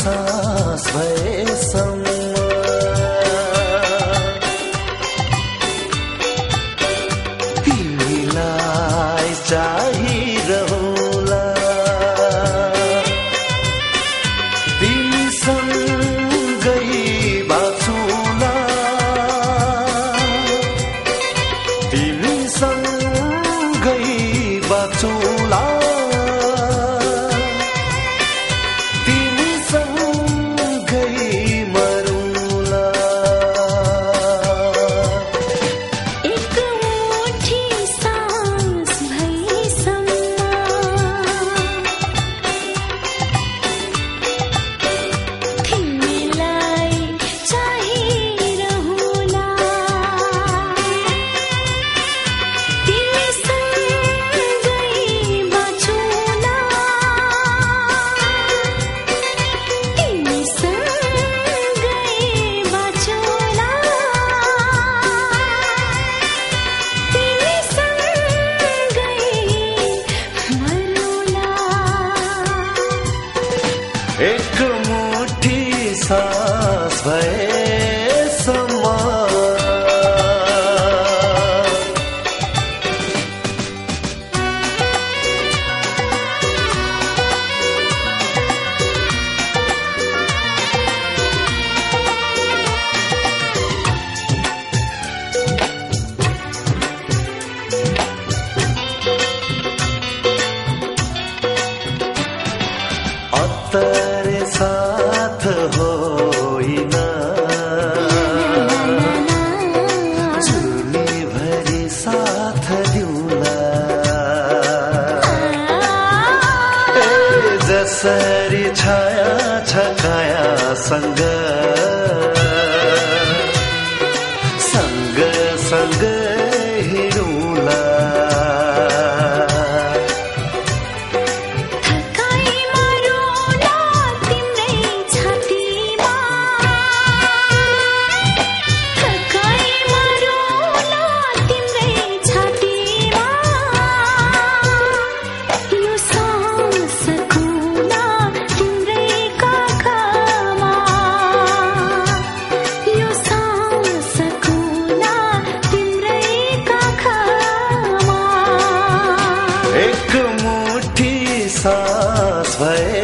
सास भएसम्म। तिमीलाई चाहिँ भये समा the तेरी छाया छकाया संग एक मुठी सास भए।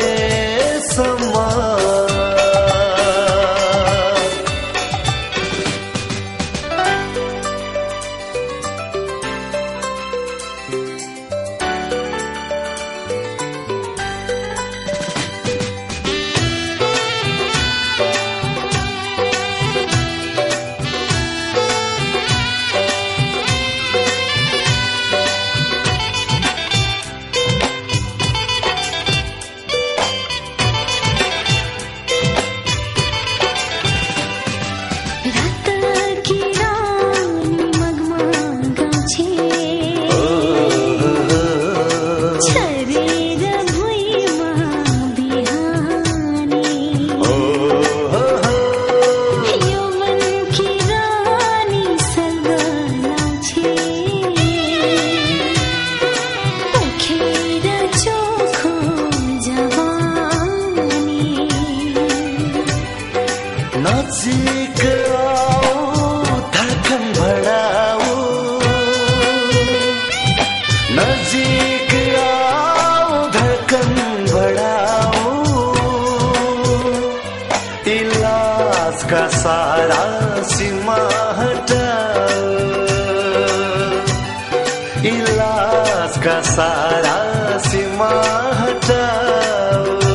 का सारा सीमा हटाओ इलाज का सारा सीमा हटाओ